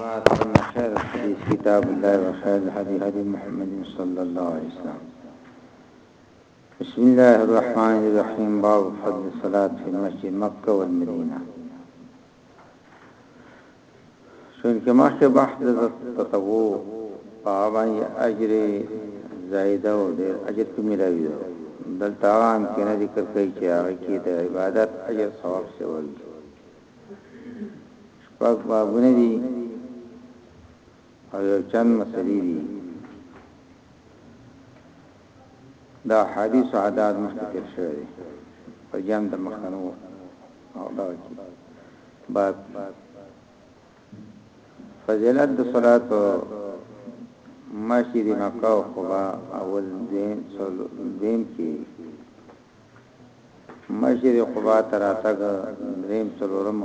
بعد فإن خير الحديث كتاب الله وخير الحديث حديث محمد صلى الله عليه وسلم بسم الله الرحمن الرحيم باب فضل الصلاة في المسجد مكة والمدينة څنګه مخکې بحث د تطوع په باندې اجر زائده او د اجر کې ملاوي ده دلته عام کې نه ذکر کوي چې هغه کې د عبادت اجر ثواب څه وایي شپږ بابونه دي او یو چند مسلې دي دا حدیث عادات مخکې تیر شوی دی په جام د مخکنو او دا کی باب فضیلت د صلات ماشی دی مکه او قبا اول دین سلو دین کی ماشی دی قبا تراتګ دریم سلورم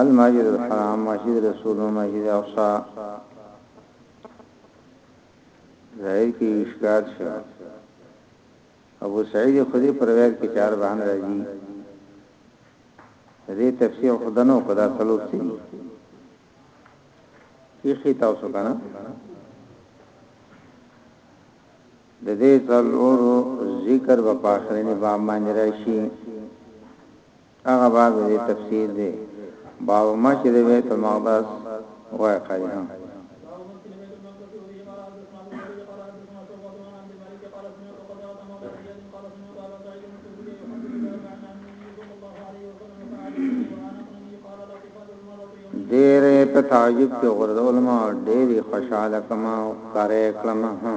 المسجد الحرام مسجد رسول و مسجد اقصا ظاهر کې اشکال شو ابو سعید خدی پر روایت کې چار بهان راځي دې تفسیر خدانو کدا سلوک سي کې خي تاسو کنه د دې څلورو ذکر په پاخرنی باب باندې راشي هغه باب د دې تفسیر دی باب ما چې د بیت المقدس وای قاری هم ډېر په تعجب کې غردول ما ډېر خوشاله کما او کارې کلم ها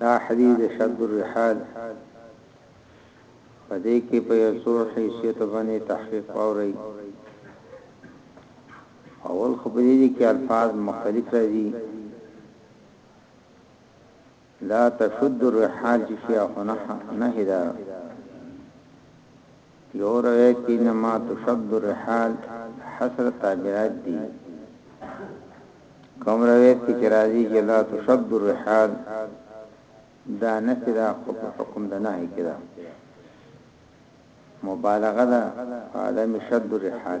دا حديث د شد الرحال په دې کې په یو څو حیثیت باندې تحقیق اوري اول خو په دې کې الفاظ مختلف راځي لا تشد الرحال چې شي نه هدا يو روایت کې انما تشد الرحال حصر تعبیرات دي کوم روایت کې چې راځي چې لا تشد الرحال دا نفي دا حکم د نهي کې ده مبالغه ده عدم شد الرحال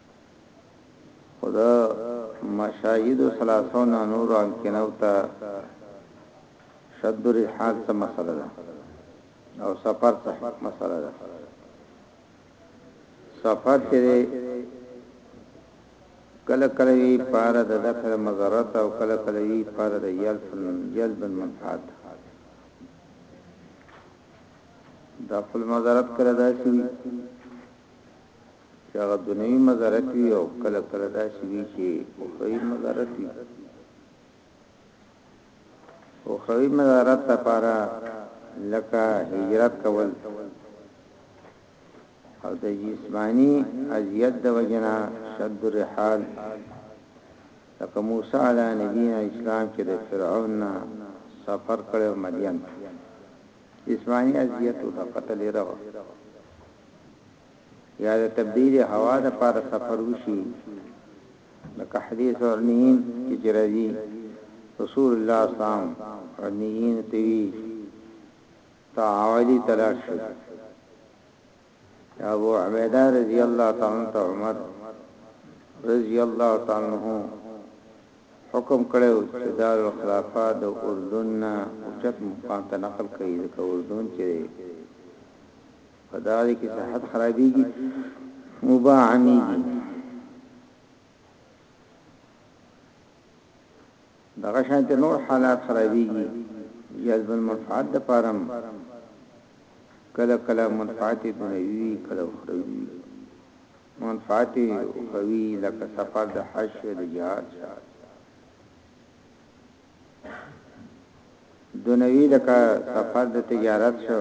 خو د مشاهدو ثلاثو نه نورو امکنو ته شد الرحال څه مسئله ده او سفر څه مسئله ده سفر چې کله کله وی پار د دفع مضرت او کله کله وی پار د یلف جلب المنفعت دفع المضرت کله داسي چې هغه دنیوي مضرت وي او کله کله داسې وي چې اخروي مضرت وي اخروي مضرت لپاره لکه هجرت کول او د جسمانی اذیت د وجنا شد الرحال لکه موسی علی نبی اسلام چې د فرعون سفر کړو مدین جسمانی اذیت او د قتل روا یا د تبدیل هوا د پاره سفر وشي لکه حدیث ارنیین کې چې راځي رسول الله صلی الله علیه وسلم ارنیین ته وی تا عوادی تلاش شو ابو عبیده رضی الله تعالی عنہ عمر رضی الله تعالی عنہ حکم کړو چې دا خلافه د اردن نه اوچت مقام ته نقل کړي د اردن چې په دا حال کې صحت خرابېږي مباعمېږي دغه شانت نور حالات خرابېږي جلب المنفعت د پارم کله کله منفعت دنیوي کله اخروی منفعت اخروی لکه سفر د حج د جهاد دنوی د کا سفر د تجارت شو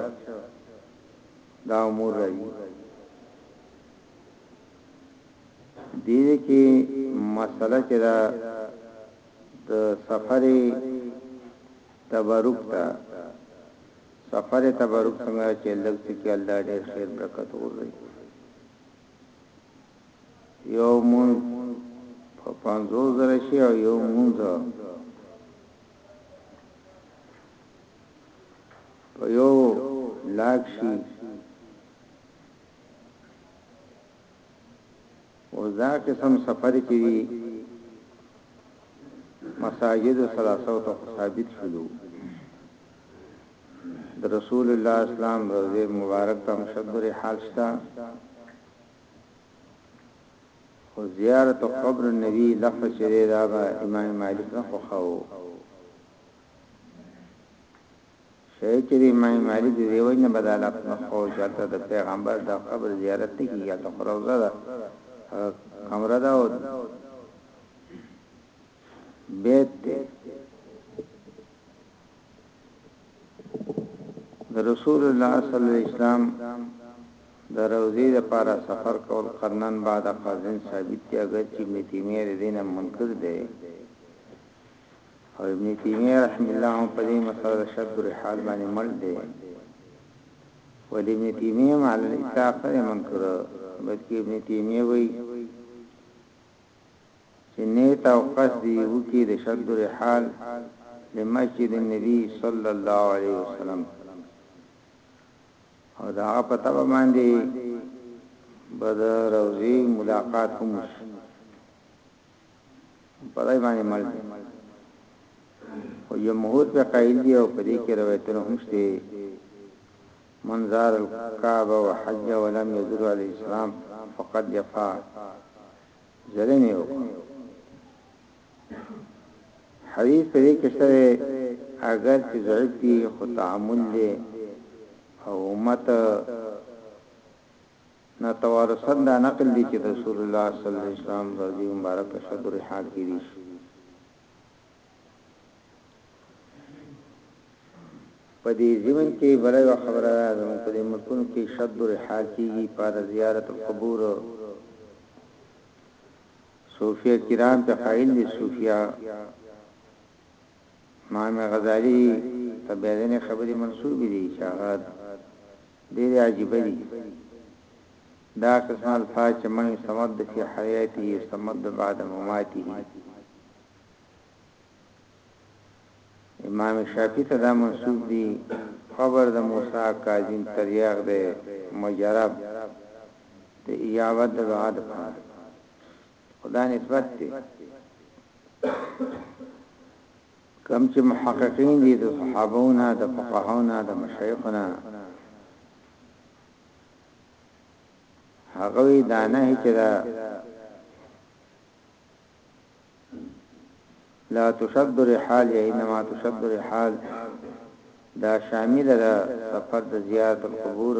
دا امور راځي دې کې مسله چې دا د سفرې تبرک تا سفر تبرک څنګه چې لږ څه کې الله دې خیر برکت ورکړي یو مونځ په پنځوس زره شي او یو مونځ په یو لاک شي او دا قسم سفر چې وي مساجد ثلاثه ته ثابت شلو د رسول الله اسلام روزه مبارک تم شبر حالشتا خو زیارت قبر النبی لفظ چې دی دا به امام مالک نه خوښاوه شاید چې امام مالک دې دی وای نه بدل خپل خو شرط د پیغمبر د قبر زیارت نه کیږي ته خروزه ده کمره ده او بیت ده د رسول الله صلی الله علیه وسلم د روضې لپاره سفر کول قرنن بعد قرنن ثابت دی اګر چې ابن تیمیه د دې نه منکر دی او ابن تیمیه رحم الله هم په دې مسله شد رحال باندې مل دی ولې ابن تیمیه علی الاطلاق نه منکر بلکې ابن تیمیه وایي چي نيت او قصد يي وکړي د شد الرحال لمسجد النبي صلی الله عليه وسلم او د هغه په تبع باندي به د روضي ملاقات هم وشي په دای باندې مل دي او جمهور په قائل دي او په دې کې روایتونه هم شته من زار الکعبه وحج ولم يدل علي الاسلام فقد جفا ظلم يې وکړ حدیث په دې کې سره اگر چې ضعیف دی خو تعامل دی او امت نه توارثن دا نقل دي چې رسول الله صلی الله علیه وسلم رضی مبارک شکر حال کړي په دې ضمن کې بله یوه خبره ده، زموږ په دې ملکونو کې شد الرحال کېږي، په اړه زیارت القبور صوفیه کرام په قائل دي، صوفیه امام غزالي ته بیا ځینې خبرې منسوبې دي چې هغه ډېرې عجیبه دي. دا قسم الفاظ چې من یستمد فی حیاته یستمد بعد مماته امام شافعی ته دا منسوب دی قبر د موسی کاظم تریاق دی مجرب د اجابت د دعا د پاره خدا نسبت دی کم چې محققین دي د صحابهونو د فقهاونو د مشایخونو هغه دا نه چې دا لا تشد الرحال یا انما تشد الرحال دا شامل ده سفر د زیارت القبور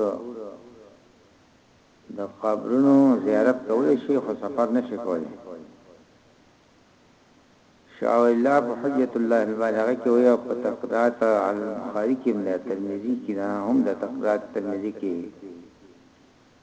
د قبرونو زیارت کولې شي خو سفر نشي کولای شاو الله په حجت الله البالغه کې وي او په تقدات البخاری کې نه ترمذی کې نه هم د تقدات ترمذی کې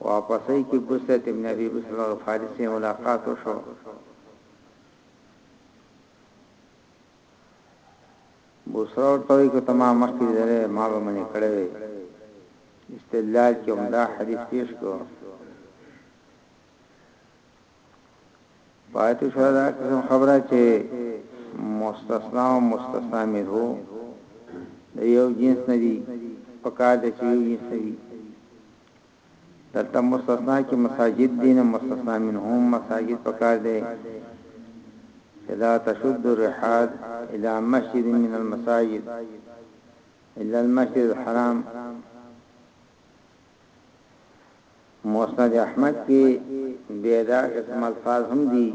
واپسۍ کې بصرت ابن ابي بصرت الغفاري سره ملاقات وشو بصره ورته وي که تمام مخکې لري ما به منې کړې وي استدلال کې هم دا حدیث پیش کو پاتې شو دا قسم خبره چې مستثنا او مستثنا منه د یو جنس نه دي پکار د چې یو جنس نه دي دلته مستثنی چه مساجد دی نو مستثنی منه هم مساجد پکار دی چه لا تشد الرحال الی مسجد من المساجد الا المسجد الحرام مسند احمد کی بیدا قسم الفاظ هم دی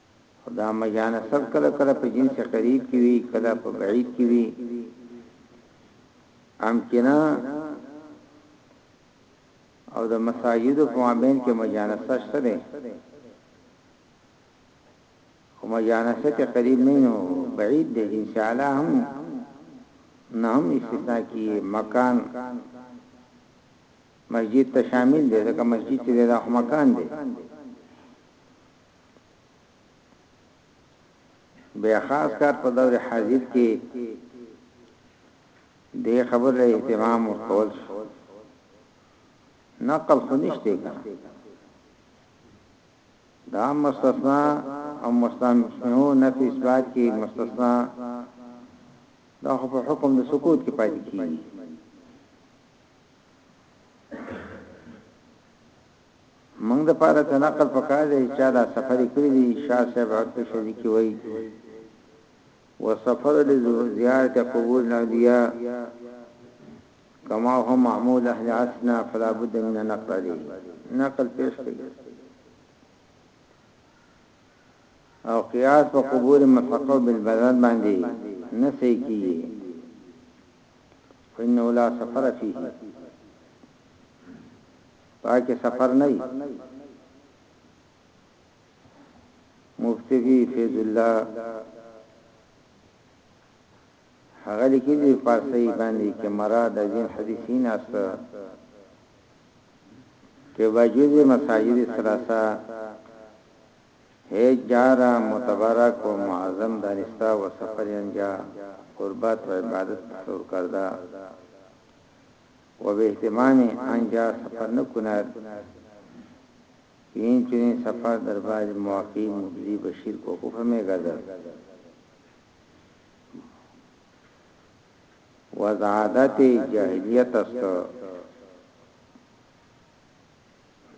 او دا مجانست کله کله په جنس قریب کې وي کله په بعید کې وي امکنه او د مساجد په مابین کې مجانست شته ده خو مجانست قریب نه نو بعید ده ان شاء الله هم نه هم استثناء کی مکان مسجد ته شامل دی ځکه مسجد چې دا مکان دی بیا خاص کار په دور حاضر کې دې خبرې له اهتمام ورکول شي نقل خو نشته کنه دا مستثنا او مستثنو نفي اثبات کې مستثنا دا خو په حکم د سکوت کې پاتې کیږي موږ د پاره څه نقل پکار دی چا دا سفر کړی دی شاه صاحب عطف شذی کی وای وسفر لزیارت قبور الانبیاء کما هو معمول اهل عصرنا فلا بد من نقل علی نقل پیش کړي او قیاس په قبور مفقو بالبدن باندې نه سي کیږي فإنه لا سفر فيه پای کې سفر نه وي مفتي فیض الله هغه لیکي دی فارسی باندې کې مراد ازین حدیثین اس کې واجب مساجد ثلاثه هي جارا متبرک و معظم دانستا و سفر انجا قربت و عبادت حضور کرده و به اهتمام آنجا سفر نه کنار که این چنین سفر در بعضی مواقع مفضی به شیر کو کفر می گردد و از عادت جاهلیت است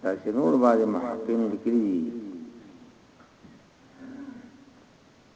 داسې نور بعضې محققینو لیکلي دي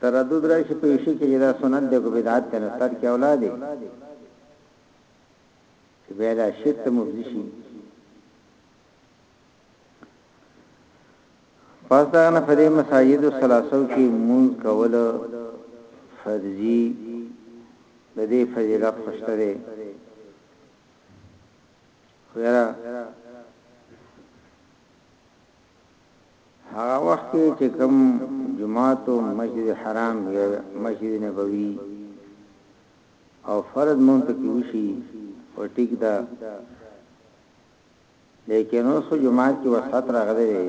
تردد راشي په عشق کې چې دا سنت دی که بدعت دی نو ترک اولا دی چې بیا دا شرک ته مفضي شي پس دا نه فدې مساجد او ثلاثو کې مون کول فرضي د دې فضیلت خوشته ده خو یاره هغه وخت کې چې کوم جمعات او مسجد حرام یا مسجد نبوي او فرض مونږ پکې وشي او ټیک ده لیکن اوس جمعات کې وسط راغلي دي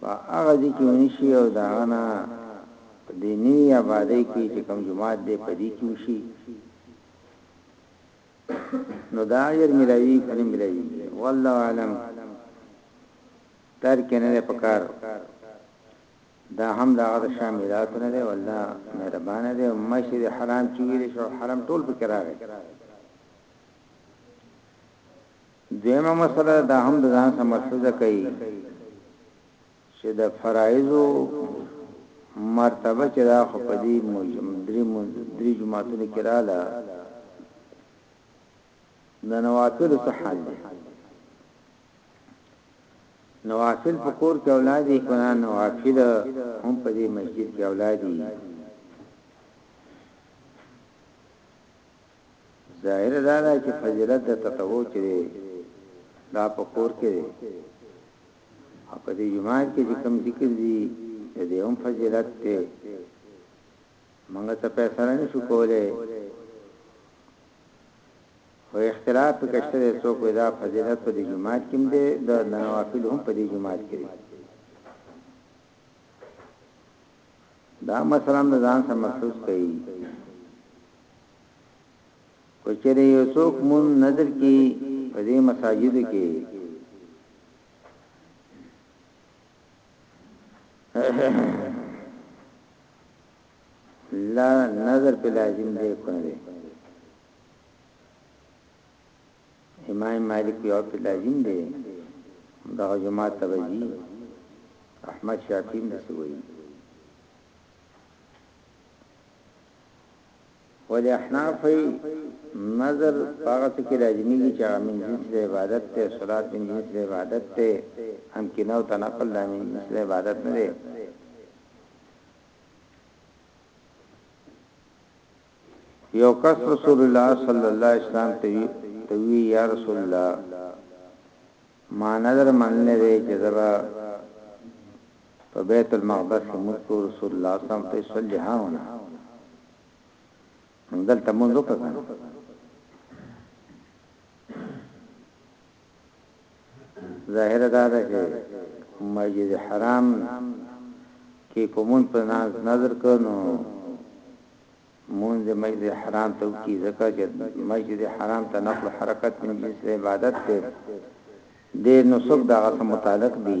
با هغه دي کې ونشي او دا نه دیني آبادی کې چې کوم جمعات دې پدې کې وشي نو دا اجر ملاوی کنه ملاوی والله عالم ترک نه ده پکار دا هم دا غد شاملات نه ده والله مهربان ده مشر حرام چویل شو حرام ټول پکې راغی دیمه مسله دا هم د ځان سره ملحوظه کوي چې د فرائضو مرتبه چې دا خو په دې درې جماعتونو کې رااله د نوافل څه حال دی نوافل په کور کې اولادې کنا نوافل هم په دې مسجد کې اولادې ظاهره دا ده چې فضیلت د تطوع چې دی دا په کور کې دی او په دې جماعت کې چې کوم ذکر دی د دې هم فضیلت دی موږ ته پیسې نه شو کولای خو اختلاف پکشته دی څوک دا فضیلت په دې جماعت کې دی د نوافل هم په دې جماعت کې دی دا مثلا د ځان سره محسوس کړئ کچره یو څوک مون نظر کې په دې مساجد کې لا نظر په لازم دی کنه امام مالک وی او په لازم دی دغه جماعت ته وځي احمد شافعي هم دسي وایي ولې احناف نظر هغه څه کې لازمي دي چې من جنس له عبادت ته صلات من جنس له عبادت ته هم کې نو تنقل د من جنس له عبادت نه دی یو کس رسول الله صلی الله علیه وسلم ته وی یا رسول الله ما نظر منل دی چې زبا په بیت المقدس کې مونږ کو رسول الله صلی الله علیه وسلم ته هاونه دلته مونږ وکړو ظاهره دا ده چې مسجد حرام کې کومون په ناز نظر کړو مونږ د مسجد حرام ته کی زکه چې مسجد حرام ته نقل حرکت من جنس عبادت ته د نسب دغه متعلق دی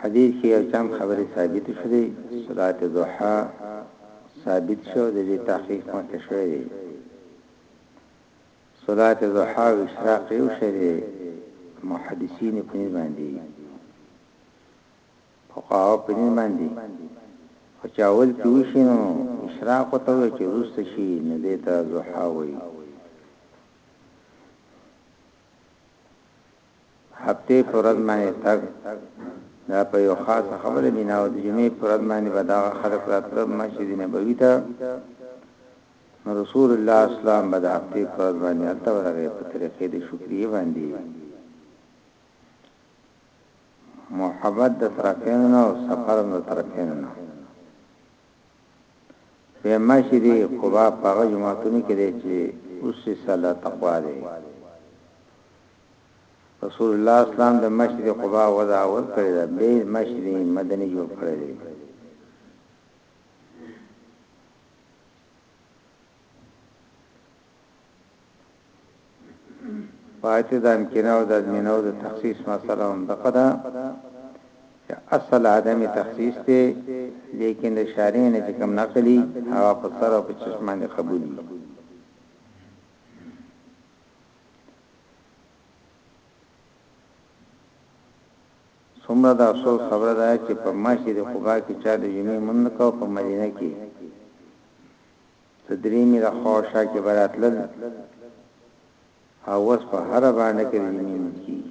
حديث کښې يو چم خبرې ثابتې شو دی صلاة ضحی ثابت شو د دې تحقيق مخکې شوې دی صلاة ضحی او اشراق يو شی دی محدثين په نيز باندې فقهاء په نيز باندې او چې اول کې وشي نو اشراق ته وي چې روس شي نو دې ته ضحا وي هفتې په ورځ باندې تګ دا په یو خاصه خبره بناو د جمعې په ورځ باندې به داغه خلق راتلل مسجد نبوي ته رسول الله اسلام به د هفتې په ورځ باندې الته ورغی په طریقې د شکریه باندې محبت د طرفین نو سفر د طرفین نو په مسجد قباء په جمعتون کې دی چې اوس صلی الله تقوا دی رسول الله اسلام د مسجد قباء وضع ورکړی ده بی مسجد مدنی جوړ کړی دی پاتې د امکنه او د ازمنه او د تخصیص مسله هم دغه ده چې اصل عدم تخصیص دی لیکن د شارین چې کوم نقلی هغه په سره او په چشمانه قبول دي څومره د افسوس خبره ده چې په مسجد قباء کې چا د جمعې لمونځ نه کاوه په مدینه کې د درې میله خوا او شا کې به راتلل او اوس په هره بانډه کې د جمعې لمونځ کیږي.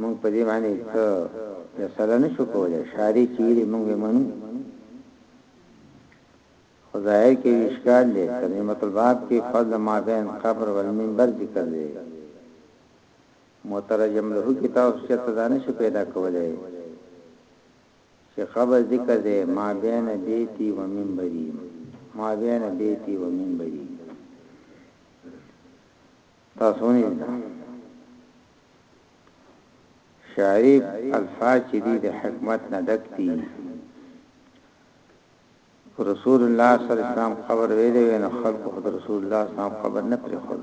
موږ په دې باندې څه فیصله نه شو کولای، شارې چې ویلي موږ یې منو، خو ظاهر کې یو اشکال دی، ترجمة الباب کې فضل ما بین قبر والمنبر ذکر دی، مترجم له کې تاسو چېرته دا نه شئ پیدا کولای چې قبر ذکر دی، ما بین بیتی و منبری، ما بین بیتی و منبری. تاسو نه دا شعري الفاظ چې دي د حکمت نه ډک دي رسول الله صلی الله علیه وسلم خبر ویلې نو خلق خود رسول الله صلی الله علیه وسلم خبر نه پرې خو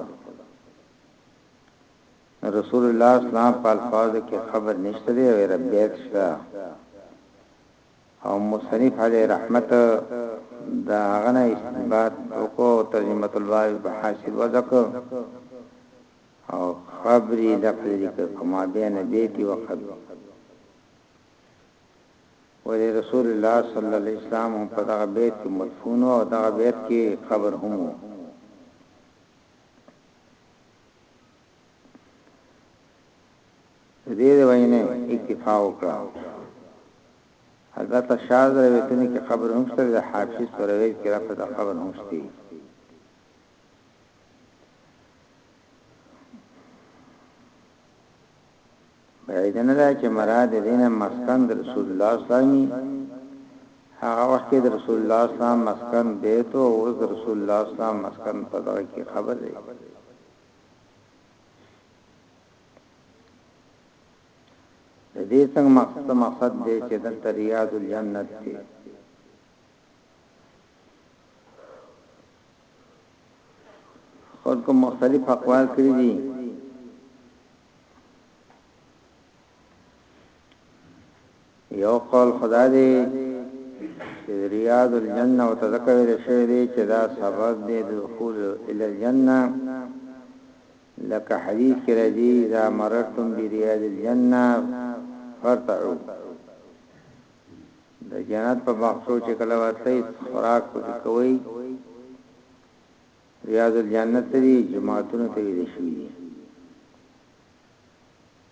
رسول الله صلی الله علیه وسلم په الفاظ کې خبر نشته دی او ربیت شته او مصنف علیه رحمت د هغه نه استنباط وکړو او ترجمه الباب به حاصل وضع کړو او خبری لفظ ذکر کما بین بیتی و قبری ولی رسول الله صلی الله علیه وسلم هم په دغه بیت کې مدفون او دغه بیت کې قبر هم وو دې د وینې اکتفا وکړه البته شاذ روایتونه کې قبر هم شته د حافظ سروي کې رفع د قبر هم شته بعیدنه دا چې مراد دینه مسکن د رسول الله صلی الله علیه وسلم هغه وخت کې د رسول الله صلی الله علیه وسلم مسکن بیت او اوس د رسول الله صلی الله علیه وسلم مسکن په دغه کې خبر دی د دې څنګه مقصد مقصد دی چې د ریاض الجنت دی خلکو مختلف اقوال کړی دي یو قول خدا دی چې ریاض الجنه او تذکر ویل شوی دی چې دا سبب دی د دخول ال الجنه لکه حدیث کې راځي اذا مررتم بریاض الجنه فرتعوا د جنت په باغچو چې کله ورته خوراک پکې کوي ریاض الجنت دی جماعتونو ته ویل شوی دی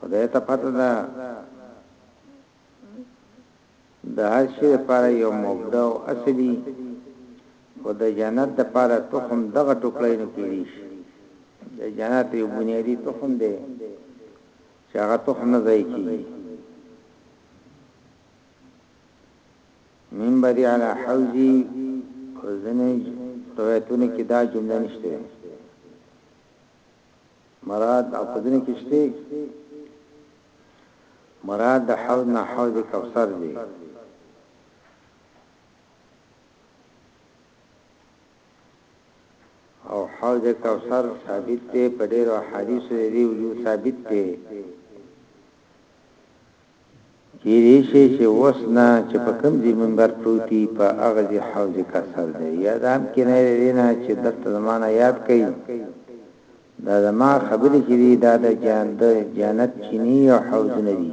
خدای ته پته ده د هر شي لپاره یو مبدا او اصلي او د جنت لپاره تخم دغه ټوکړې نه کیږي د جنت یو بنیادی تخم دی چې هغه تخم نه ځای کیږي من بری علی حوزی وزنه روایتونه کې دا جمله نشته مراد او پدنه کشته مراد د حوض نه حوض کوثر دی او حوض کوثر ثابت دی په ډیرو حدیثو دی وجود ثابت دی کیدای شی چی اوس نه چی په کوم ځای منبر پروت وی په هغه ځای حوض کوثر دی یا دا هم کنایه ده دی نه چی دلته زما نه یاد کوي دا زما خبری چی دی دا د جنت چینی او حوضونه دی.